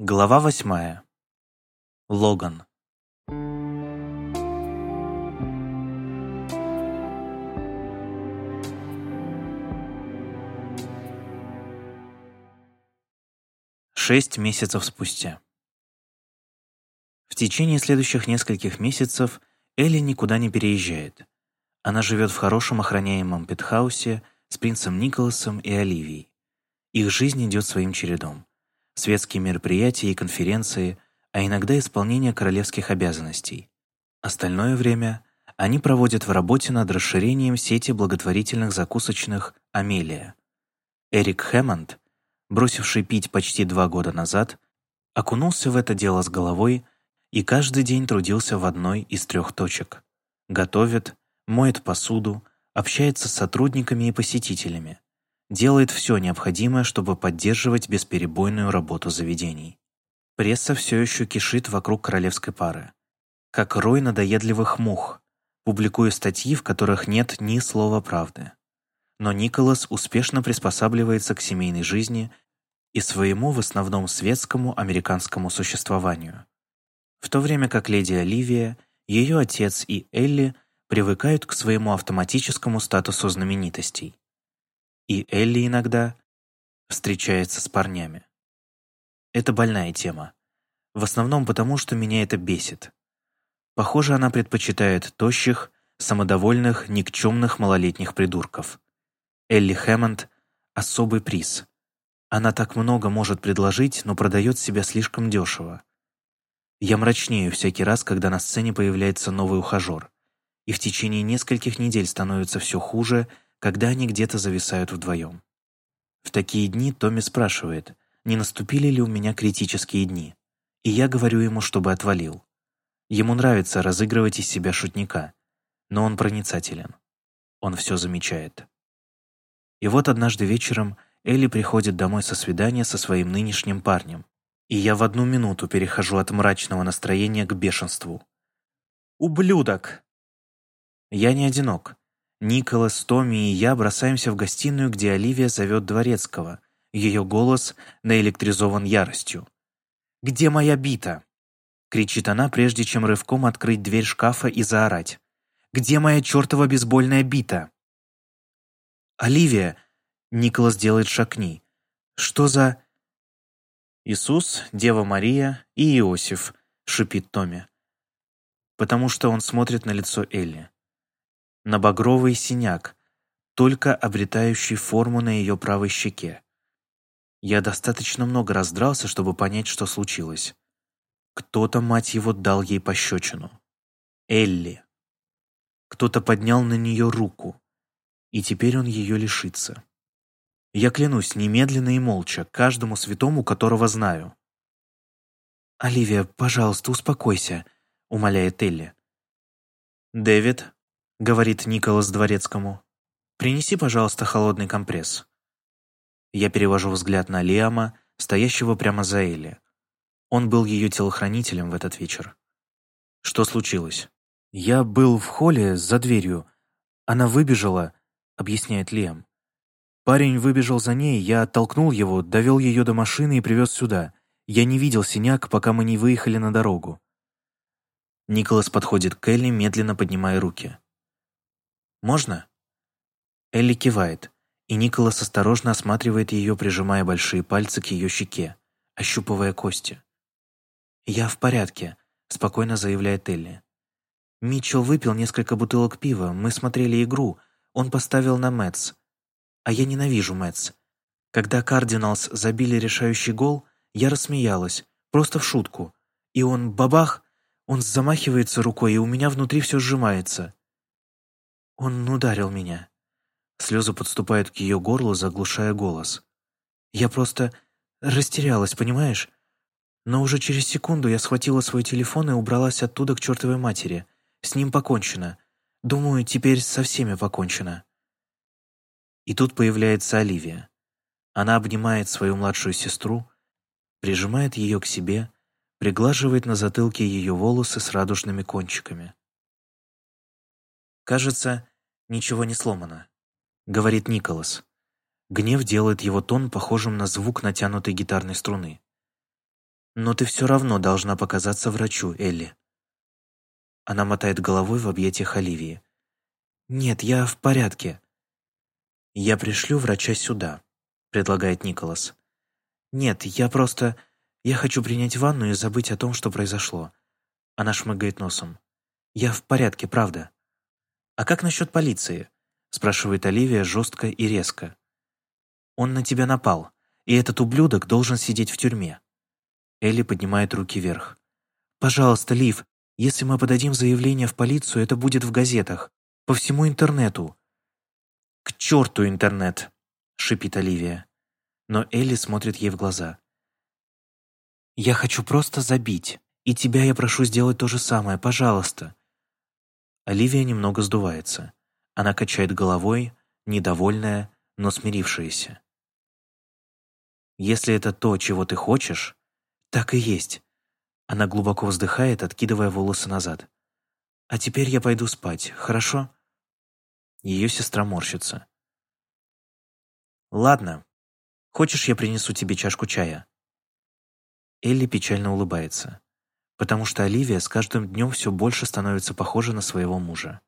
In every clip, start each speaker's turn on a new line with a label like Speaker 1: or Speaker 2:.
Speaker 1: Глава восьмая. Логан. Шесть месяцев спустя. В течение следующих нескольких месяцев Элли никуда не переезжает. Она живет в хорошем охраняемом пентхаусе с принцем Николасом и Оливией. Их жизнь идет своим чередом. Светские мероприятия и конференции, а иногда исполнение королевских обязанностей. Остальное время они проводят в работе над расширением сети благотворительных закусочных «Амелия». Эрик Хэммонд, бросивший пить почти два года назад, окунулся в это дело с головой и каждый день трудился в одной из трех точек. Готовит, моет посуду, общается с сотрудниками и посетителями, делает все необходимое, чтобы поддерживать бесперебойную работу заведений. Пресса все еще кишит вокруг королевской пары. Как рой надоедливых мух, публикуя статьи, в которых нет ни слова правды. Но Николас успешно приспосабливается к семейной жизни и своему в основном светскому американскому существованию. В то время как леди Оливия, ее отец и Элли – привыкают к своему автоматическому статусу знаменитостей. И Элли иногда встречается с парнями. Это больная тема. В основном потому, что меня это бесит. Похоже, она предпочитает тощих, самодовольных, никчемных малолетних придурков. Элли Хэммонд — особый приз. Она так много может предложить, но продает себя слишком дешево. Я мрачнею всякий раз, когда на сцене появляется новый ухажер и в течение нескольких недель становится все хуже, когда они где-то зависают вдвоем. В такие дни Томми спрашивает, не наступили ли у меня критические дни, и я говорю ему, чтобы отвалил. Ему нравится разыгрывать из себя шутника, но он проницателен. Он все замечает. И вот однажды вечером Элли приходит домой со свидания со своим нынешним парнем, и я в одну минуту перехожу от мрачного настроения к бешенству. «Ублюдок!» Я не одинок. Николас, Томми и я бросаемся в гостиную, где Оливия зовет Дворецкого. Ее голос наэлектризован яростью. «Где моя бита?» — кричит она, прежде чем рывком открыть дверь шкафа и заорать. «Где моя чертова бейсбольная бита?» «Оливия!» — Николас делает шаг к ней. «Что за...» «Иисус, Дева Мария и Иосиф», — шипит Томми. Потому что он смотрит на лицо Элли на багровый синяк, только обретающий форму на ее правой щеке. Я достаточно много раздрался, чтобы понять, что случилось. Кто-то, мать его, дал ей пощечину. Элли. Кто-то поднял на нее руку, и теперь он ее лишится. Я клянусь немедленно и молча, каждому святому, которого знаю. «Оливия, пожалуйста, успокойся», — умоляет Элли. «Дэвид, — говорит Николас Дворецкому. «Принеси, пожалуйста, холодный компресс». Я перевожу взгляд на Лиама, стоящего прямо за Элли. Он был ее телохранителем в этот вечер. Что случилось? «Я был в холле за дверью. Она выбежала», — объясняет Лиам. Парень выбежал за ней, я оттолкнул его, довел ее до машины и привез сюда. Я не видел синяк, пока мы не выехали на дорогу. Николас подходит к Элли, медленно поднимая руки. Можно?» Элли кивает, и Николас осторожно осматривает ее, прижимая большие пальцы к ее щеке, ощупывая кости. «Я в порядке», — спокойно заявляет Элли. «Митчелл выпил несколько бутылок пива, мы смотрели игру, он поставил на Мэтс. А я ненавижу Мэтс. Когда Кардиналс забили решающий гол, я рассмеялась, просто в шутку. И он, бабах, он замахивается рукой, и у меня внутри все сжимается. Он ударил меня. Слезы подступают к ее горлу, заглушая голос. Я просто растерялась, понимаешь? Но уже через секунду я схватила свой телефон и убралась оттуда к чертовой матери. С ним покончено. Думаю, теперь со всеми покончено. И тут появляется Оливия. Она обнимает свою младшую сестру, прижимает ее к себе, приглаживает на затылке ее волосы с радужными кончиками. Кажется, ничего не сломано, говорит Николас. Гнев делает его тон похожим на звук натянутой гитарной струны. «Но ты все равно должна показаться врачу, Элли». Она мотает головой в объятиях Оливии. «Нет, я в порядке». «Я пришлю врача сюда», — предлагает Николас. «Нет, я просто... Я хочу принять ванну и забыть о том, что произошло». Она шмыгает носом. «Я в порядке, правда». «А как насчет полиции?» — спрашивает Оливия жестко и резко. «Он на тебя напал, и этот ублюдок должен сидеть в тюрьме». Элли поднимает руки вверх. «Пожалуйста, Лив, если мы подадим заявление в полицию, это будет в газетах, по всему интернету». «К черту интернет!» — шипит Оливия. Но Элли смотрит ей в глаза. «Я хочу просто забить, и тебя я прошу сделать то же самое, пожалуйста». Оливия немного сдувается. Она качает головой, недовольная, но смирившаяся. «Если это то, чего ты хочешь, так и есть». Она глубоко вздыхает, откидывая волосы назад. «А теперь я пойду спать, хорошо?» Ее сестра морщится. «Ладно. Хочешь, я принесу тебе чашку чая?» Элли печально улыбается, потому что Оливия с каждым днем все больше становится похожа на своего мужа.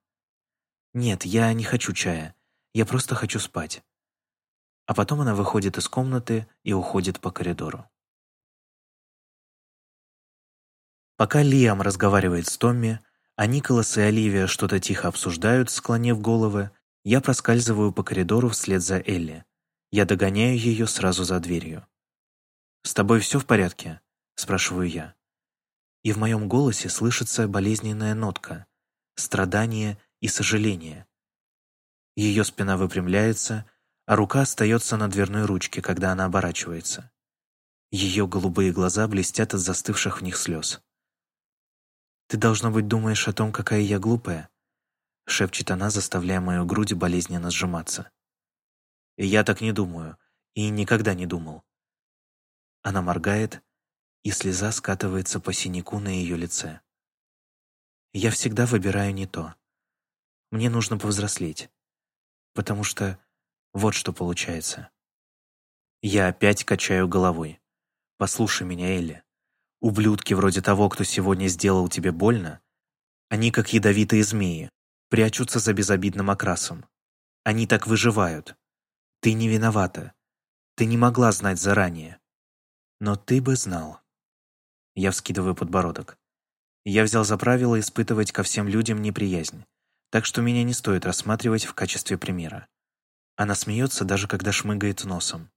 Speaker 1: «Нет, я не хочу чая. Я просто хочу спать». А потом она выходит из комнаты и уходит по коридору. Пока Лиам разговаривает с Томми, а Николас и Оливия что-то тихо обсуждают, склонив головы, я проскальзываю по коридору вслед за Элли. Я догоняю ее сразу за дверью. «С тобой все в порядке?» — спрашиваю я. И в моем голосе слышится болезненная нотка, страдание и сожаление. Ее спина выпрямляется, а рука остается на дверной ручке, когда она оборачивается. Ее голубые глаза блестят от застывших в них слез. «Ты, должно быть, думаешь о том, какая я глупая?» — шепчет она, заставляя мою грудь болезненно сжиматься. «Я так не думаю, и никогда не думал». Она моргает, и слеза скатывается по синяку на ее лице. «Я всегда выбираю не то. Мне нужно повзрослеть. Потому что вот что получается. Я опять качаю головой. Послушай меня, Элли. Ублюдки вроде того, кто сегодня сделал тебе больно, они как ядовитые змеи, прячутся за безобидным окрасом. Они так выживают. Ты не виновата. Ты не могла знать заранее. Но ты бы знал. Я вскидываю подбородок. Я взял за правило испытывать ко всем людям неприязнь так что меня не стоит рассматривать в качестве примера. Она смеется, даже когда шмыгает носом.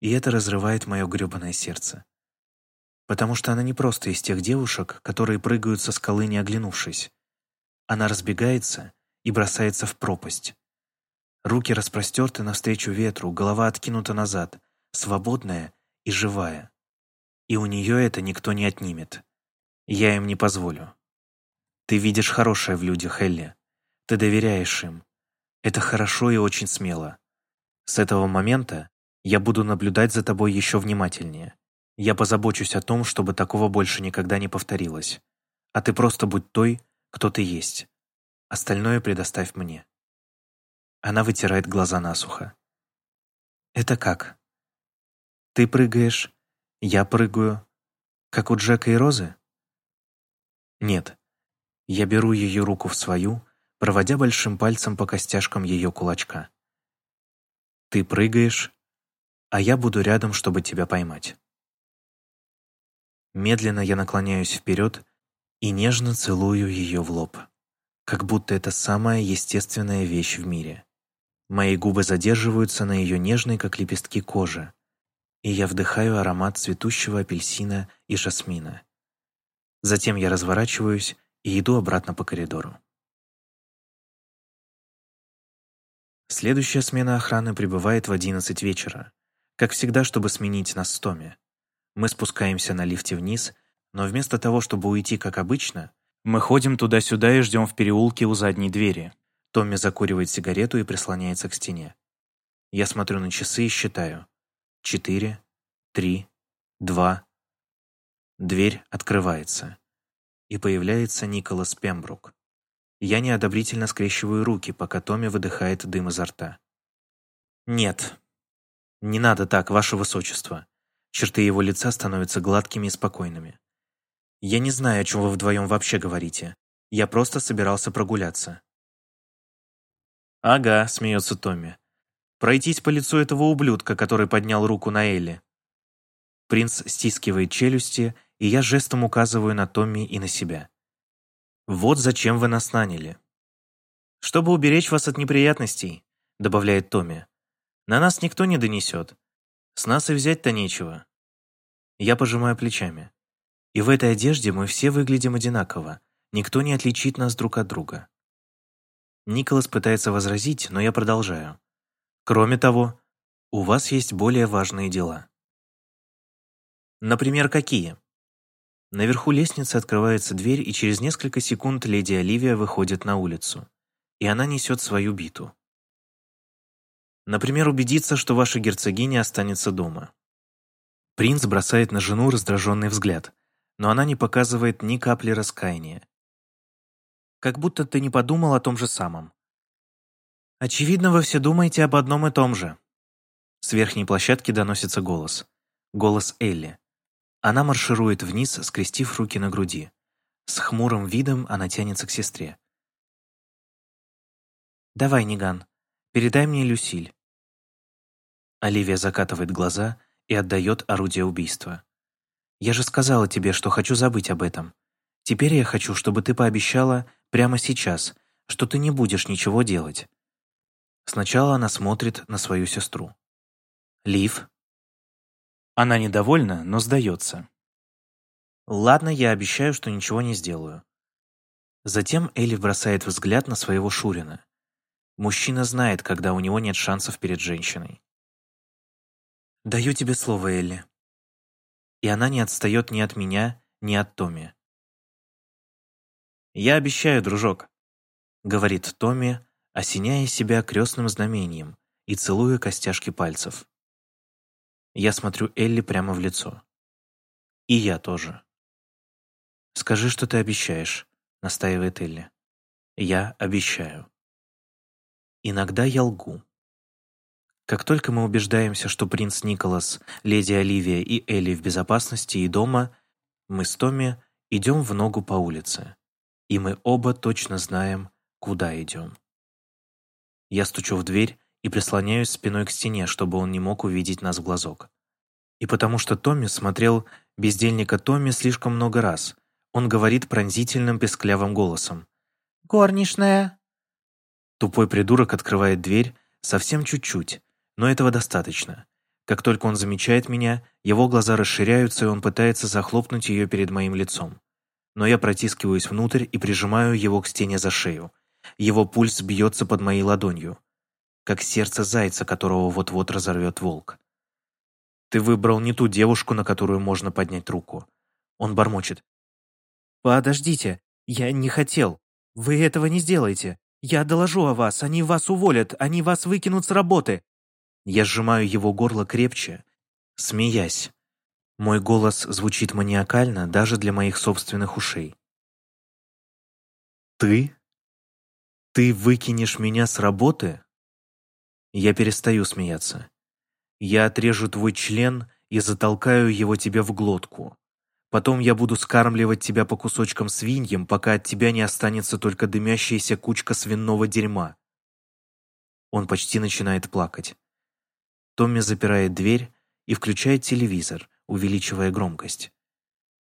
Speaker 1: И это разрывает мое грёбаное сердце. Потому что она не просто из тех девушек, которые прыгают со скалы, не оглянувшись. Она разбегается и бросается в пропасть. Руки распростерты навстречу ветру, голова откинута назад, свободная и живая. И у нее это никто не отнимет. Я им не позволю. Ты видишь хорошее в людях, Элли. Ты доверяешь им. Это хорошо и очень смело. С этого момента я буду наблюдать за тобой еще внимательнее. Я позабочусь о том, чтобы такого больше никогда не повторилось. А ты просто будь той, кто ты есть. Остальное предоставь мне». Она вытирает глаза насухо. «Это как? Ты прыгаешь, я прыгаю, как у Джека и Розы?» «Нет. Я беру ее руку в свою, проводя большим пальцем по костяшкам ее кулачка. «Ты прыгаешь, а я буду рядом, чтобы тебя поймать». Медленно я наклоняюсь вперед и нежно целую ее в лоб, как будто это самая естественная вещь в мире. Мои губы задерживаются на ее нежной, как лепестки кожи, и я вдыхаю аромат цветущего апельсина и жасмина. Затем я разворачиваюсь и иду обратно по коридору. Следующая смена охраны прибывает в 11 вечера. Как всегда, чтобы сменить нас с Томми. Мы спускаемся на лифте вниз, но вместо того, чтобы уйти как обычно, мы ходим туда-сюда и ждем в переулке у задней двери. Томми закуривает сигарету и прислоняется к стене. Я смотрю на часы и считаю. Четыре, три, два. Дверь открывается. И появляется Николас Пембрук. Я неодобрительно скрещиваю руки, пока Томми выдыхает дым изо рта. «Нет. Не надо так, ваше высочество. Черты его лица становятся гладкими и спокойными. «Я не знаю, о чем вы вдвоем вообще говорите. Я просто собирался прогуляться». «Ага», — смеется Томми. «Пройтись по лицу этого ублюдка, который поднял руку на Элли». Принц стискивает челюсти, и я жестом указываю на Томми и на себя. «Вот зачем вы нас наняли». «Чтобы уберечь вас от неприятностей», — добавляет Томми. «На нас никто не донесет. С нас и взять-то нечего». Я пожимаю плечами. И в этой одежде мы все выглядим одинаково. Никто не отличит нас друг от друга. Николас пытается возразить, но я продолжаю. Кроме того, у вас есть более важные дела. Например, какие? Наверху лестницы открывается дверь, и через несколько секунд леди Оливия выходит на улицу и она несет свою биту. Например, убедиться, что ваша герцогиня останется дома. Принц бросает на жену раздраженный взгляд, но она не показывает ни капли раскаяния. Как будто ты не подумал о том же самом. Очевидно, вы все думаете об одном и том же. С верхней площадки доносится голос. Голос Элли. Она марширует вниз, скрестив руки на груди. С хмурым видом она тянется к сестре. «Давай, Ниган, передай мне Люсиль». Оливия закатывает глаза и отдает орудие убийства. «Я же сказала тебе, что хочу забыть об этом. Теперь я хочу, чтобы ты пообещала прямо сейчас, что ты не будешь ничего делать». Сначала она смотрит на свою сестру. «Лив?» Она недовольна, но сдается. «Ладно, я обещаю, что ничего не сделаю». Затем Элли бросает взгляд на своего Шурина. Мужчина знает, когда у него нет шансов перед женщиной. «Даю тебе слово, Элли». И она не отстает ни от меня, ни от Томми. «Я обещаю, дружок», — говорит Томми, осеняя себя крестным знамением и целуя костяшки пальцев. Я смотрю Элли прямо в лицо. И я тоже. «Скажи, что ты обещаешь», — настаивает Элли. «Я обещаю». Иногда я лгу. Как только мы убеждаемся, что принц Николас, леди Оливия и Элли в безопасности и дома, мы с Томми идем в ногу по улице. И мы оба точно знаем, куда идем. Я стучу в дверь и прислоняюсь спиной к стене, чтобы он не мог увидеть нас в глазок. И потому что Томми смотрел «Бездельника Томми» слишком много раз, он говорит пронзительным песклявым голосом. «Горничная!» Тупой придурок открывает дверь совсем чуть-чуть, но этого достаточно. Как только он замечает меня, его глаза расширяются, и он пытается захлопнуть ее перед моим лицом. Но я протискиваюсь внутрь и прижимаю его к стене за шею. Его пульс бьется под моей ладонью, как сердце зайца, которого вот-вот разорвет волк. «Ты выбрал не ту девушку, на которую можно поднять руку». Он бормочет. «Подождите, я не хотел. Вы этого не сделаете. «Я доложу о вас, они вас уволят, они вас выкинут с работы!» Я сжимаю его горло крепче, смеясь. Мой голос звучит маниакально даже для моих собственных ушей. «Ты? Ты выкинешь меня с работы?» Я перестаю смеяться. Я отрежу твой член и затолкаю его тебе в глотку. Потом я буду скармливать тебя по кусочкам свиньям, пока от тебя не останется только дымящаяся кучка свиного дерьма. Он почти начинает плакать. Томми запирает дверь и включает телевизор, увеличивая громкость.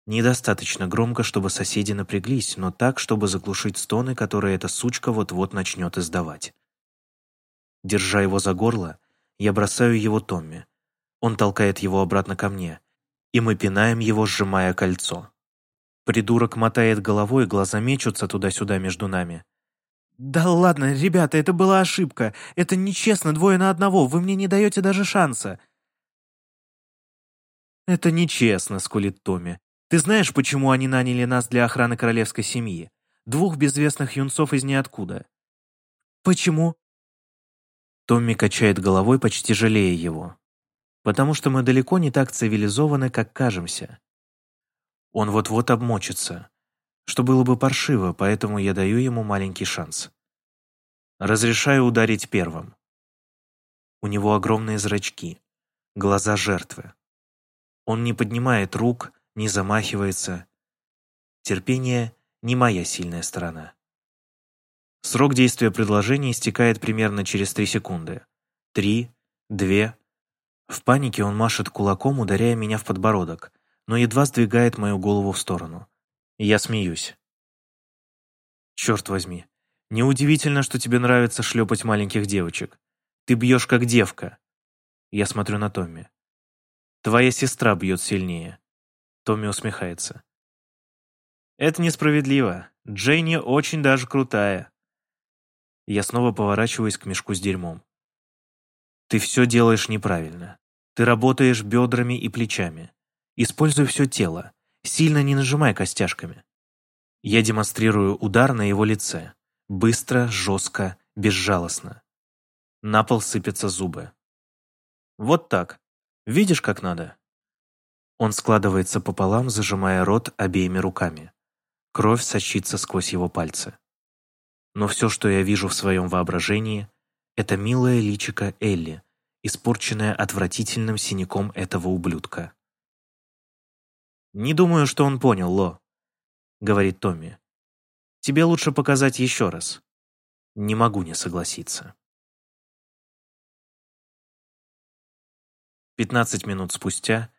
Speaker 1: Недостаточно громко, чтобы соседи напряглись, но так, чтобы заглушить стоны, которые эта сучка вот-вот начнет издавать. Держа его за горло, я бросаю его Томми. Он толкает его обратно ко мне и мы пинаем его, сжимая кольцо. Придурок мотает головой, глаза мечутся туда-сюда между нами. «Да ладно, ребята, это была ошибка. Это нечестно, двое на одного. Вы мне не даете даже шанса». «Это нечестно», — скулит Томми. «Ты знаешь, почему они наняли нас для охраны королевской семьи? Двух безвестных юнцов из ниоткуда». «Почему?» Томми качает головой, почти жалея его потому что мы далеко не так цивилизованы, как кажемся. Он вот-вот обмочится, что было бы паршиво, поэтому я даю ему маленький шанс. Разрешаю ударить первым. У него огромные зрачки, глаза жертвы. Он не поднимает рук, не замахивается. Терпение — не моя сильная сторона. Срок действия предложения истекает примерно через три секунды. Три, две. В панике он машет кулаком, ударяя меня в подбородок, но едва сдвигает мою голову в сторону. Я смеюсь. Черт возьми. Неудивительно, что тебе нравится шлепать маленьких девочек. Ты бьешь как девка. Я смотрю на Томми. Твоя сестра бьет сильнее. Томми усмехается. Это несправедливо. Джейни очень даже крутая. Я снова поворачиваюсь к мешку с дерьмом. Ты все делаешь неправильно. Ты работаешь бедрами и плечами. Используй все тело. Сильно не нажимай костяшками. Я демонстрирую удар на его лице. Быстро, жестко, безжалостно. На пол сыпятся зубы. Вот так. Видишь, как надо? Он складывается пополам, зажимая рот обеими руками. Кровь сочится сквозь его пальцы но все, что я вижу в своем воображении, это милое личико Элли, испорченное отвратительным синяком этого ублюдка. «Не думаю, что он понял, Ло», — говорит Томми. «Тебе лучше показать еще раз». Не могу не согласиться. Пятнадцать минут спустя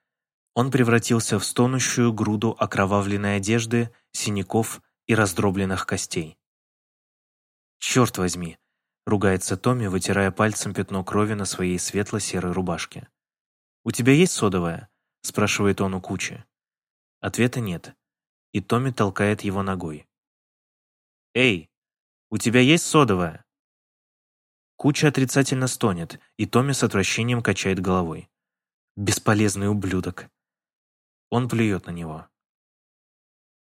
Speaker 1: он превратился в стонущую груду окровавленной одежды, синяков и раздробленных костей. «Черт возьми!» — ругается Томми, вытирая пальцем пятно крови на своей светло-серой рубашке. «У тебя есть содовая?» — спрашивает он у Кучи. Ответа нет, и Томми толкает его ногой. «Эй, у тебя есть содовая?» Куча отрицательно стонет, и Томми с отвращением качает головой. «Бесполезный ублюдок!» Он плюет на него.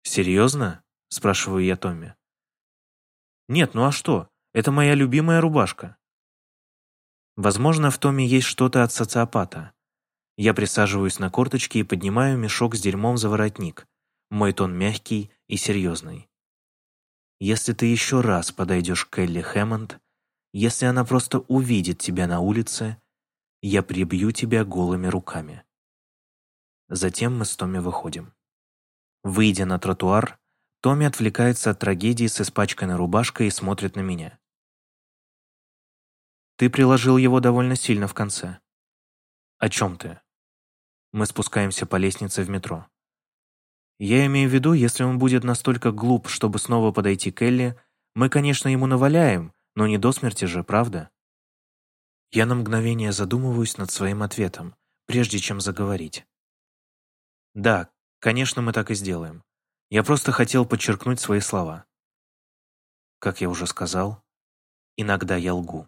Speaker 1: «Серьезно?» — спрашиваю я Томми. Нет, ну а что? Это моя любимая рубашка. Возможно, в Томе есть что-то от социопата. Я присаживаюсь на корточки и поднимаю мешок с дерьмом за воротник. Мой тон мягкий и серьезный. Если ты еще раз подойдешь к Элли Хэммонд, если она просто увидит тебя на улице, я прибью тебя голыми руками. Затем мы с Томми выходим. Выйдя на тротуар, Томми отвлекается от трагедии с испачканной рубашкой и смотрит на меня. «Ты приложил его довольно сильно в конце». «О чем ты?» Мы спускаемся по лестнице в метро. Я имею в виду, если он будет настолько глуп, чтобы снова подойти к Элли, мы, конечно, ему наваляем, но не до смерти же, правда? Я на мгновение задумываюсь над своим ответом, прежде чем заговорить. Да, конечно, мы так и сделаем. Я просто хотел подчеркнуть свои слова. Как я уже сказал, иногда я лгу.